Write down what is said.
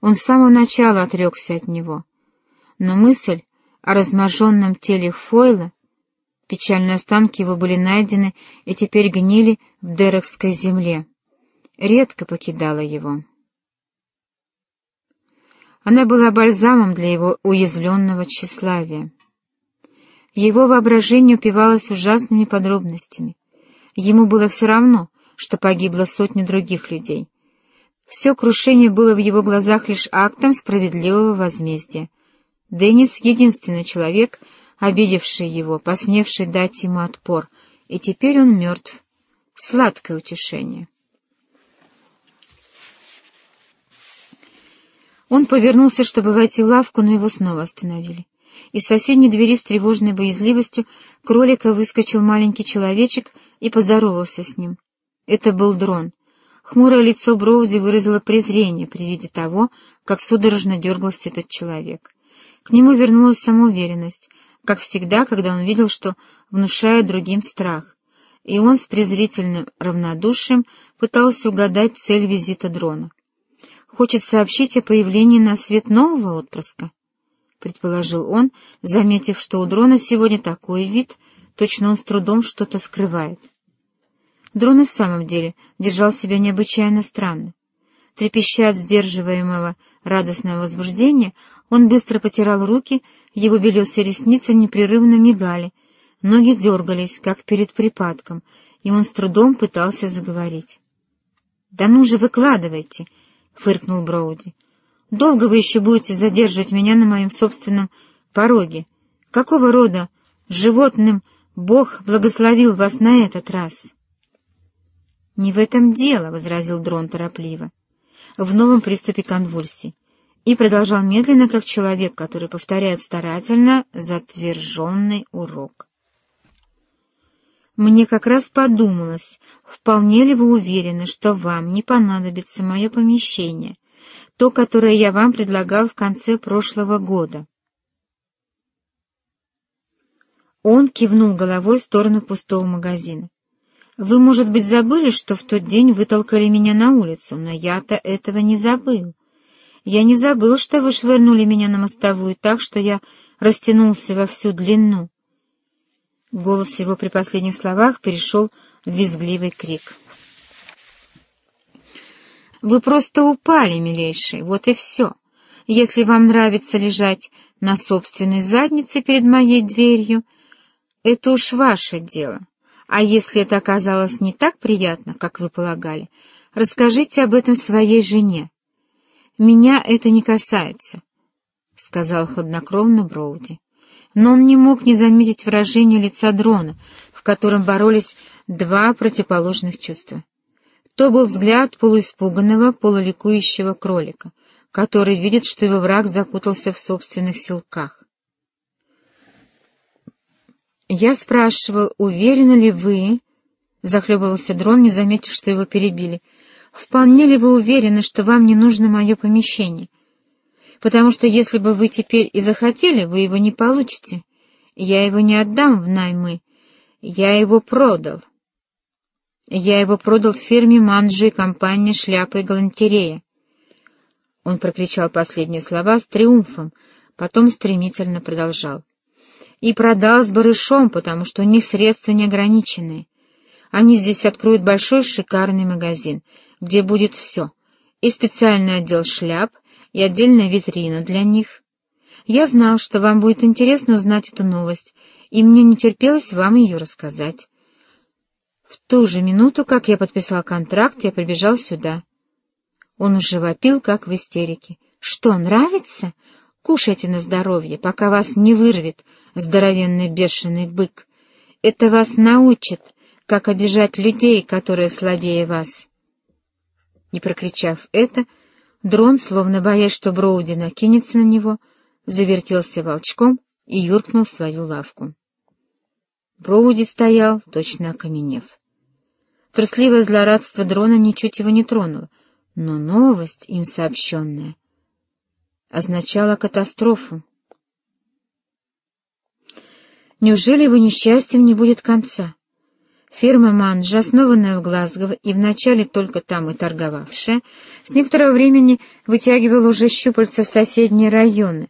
Он с самого начала отрекся от него. Но мысль о разможенном теле Фойла, печальные останки его были найдены и теперь гнили в Дерекской земле, редко покидала его. Она была бальзамом для его уязвленного тщеславия. Его воображение упивалось ужасными подробностями. Ему было все равно, что погибло сотни других людей. Все крушение было в его глазах лишь актом справедливого возмездия. Деннис — единственный человек, обидевший его, посмевший дать ему отпор, и теперь он мертв. Сладкое утешение. Он повернулся, чтобы войти в лавку, но его снова остановили. Из соседней двери с тревожной боязливостью кролика выскочил маленький человечек и поздоровался с ним. Это был дрон. Хмурое лицо Броуди выразило презрение при виде того, как судорожно дергался этот человек. К нему вернулась самоуверенность, как всегда, когда он видел, что внушает другим страх, и он с презрительным равнодушием пытался угадать цель визита дрона. «Хочет сообщить о появлении на свет нового отпрыска?» — предположил он, заметив, что у дрона сегодня такой вид, точно он с трудом что-то скрывает. Дрон и в самом деле держал себя необычайно странно. Трепеща от сдерживаемого радостного возбуждения, он быстро потирал руки, его белесые ресницы непрерывно мигали, ноги дергались, как перед припадком, и он с трудом пытался заговорить. — Да ну же, выкладывайте! — фыркнул Броуди. Долго вы еще будете задерживать меня на моем собственном пороге? Какого рода животным Бог благословил вас на этот раз? — Не в этом дело, — возразил Дрон торопливо, в новом приступе конвульсий, и продолжал медленно, как человек, который повторяет старательно затверженный урок. Мне как раз подумалось, вполне ли вы уверены, что вам не понадобится мое помещение — то, которое я вам предлагал в конце прошлого года. Он кивнул головой в сторону пустого магазина. «Вы, может быть, забыли, что в тот день вытолкали меня на улицу, но я-то этого не забыл. Я не забыл, что вы швырнули меня на мостовую так, что я растянулся во всю длину». Голос его при последних словах перешел в визгливый крик. Вы просто упали, милейший, вот и все. Если вам нравится лежать на собственной заднице перед моей дверью, это уж ваше дело. А если это оказалось не так приятно, как вы полагали, расскажите об этом своей жене. Меня это не касается, — сказал хладнокровно Броуди. Но он не мог не заметить выражение лица дрона, в котором боролись два противоположных чувства. То был взгляд полуиспуганного, полуликующего кролика, который видит, что его враг запутался в собственных силках. «Я спрашивал, уверены ли вы...» — захлебывался дрон, не заметив, что его перебили. «Вполне ли вы уверены, что вам не нужно мое помещение? Потому что если бы вы теперь и захотели, вы его не получите. Я его не отдам в наймы. Я его продал». Я его продал в фирме Манджи компании «Шляпа и галантерея». Он прокричал последние слова с триумфом, потом стремительно продолжал. И продал с барышом, потому что у них средства неограниченные. Они здесь откроют большой шикарный магазин, где будет все. И специальный отдел шляп, и отдельная витрина для них. Я знал, что вам будет интересно узнать эту новость, и мне не терпелось вам ее рассказать. В ту же минуту, как я подписал контракт, я прибежал сюда. Он уже вопил, как в истерике. «Что, нравится? Кушайте на здоровье, пока вас не вырвет здоровенный бешеный бык. Это вас научит, как обижать людей, которые слабее вас». Не прокричав это, дрон, словно боясь, что Броуди накинется на него, завертелся волчком и юркнул в свою лавку. Броуди стоял, точно окаменев. Трусливое злорадство дрона ничуть его не тронуло, но новость, им сообщенная, означала катастрофу. Неужели его несчастьем не будет конца? Фирма «Манджа», основанная в Глазго и вначале только там и торговавшая, с некоторого времени вытягивала уже щупальца в соседние районы,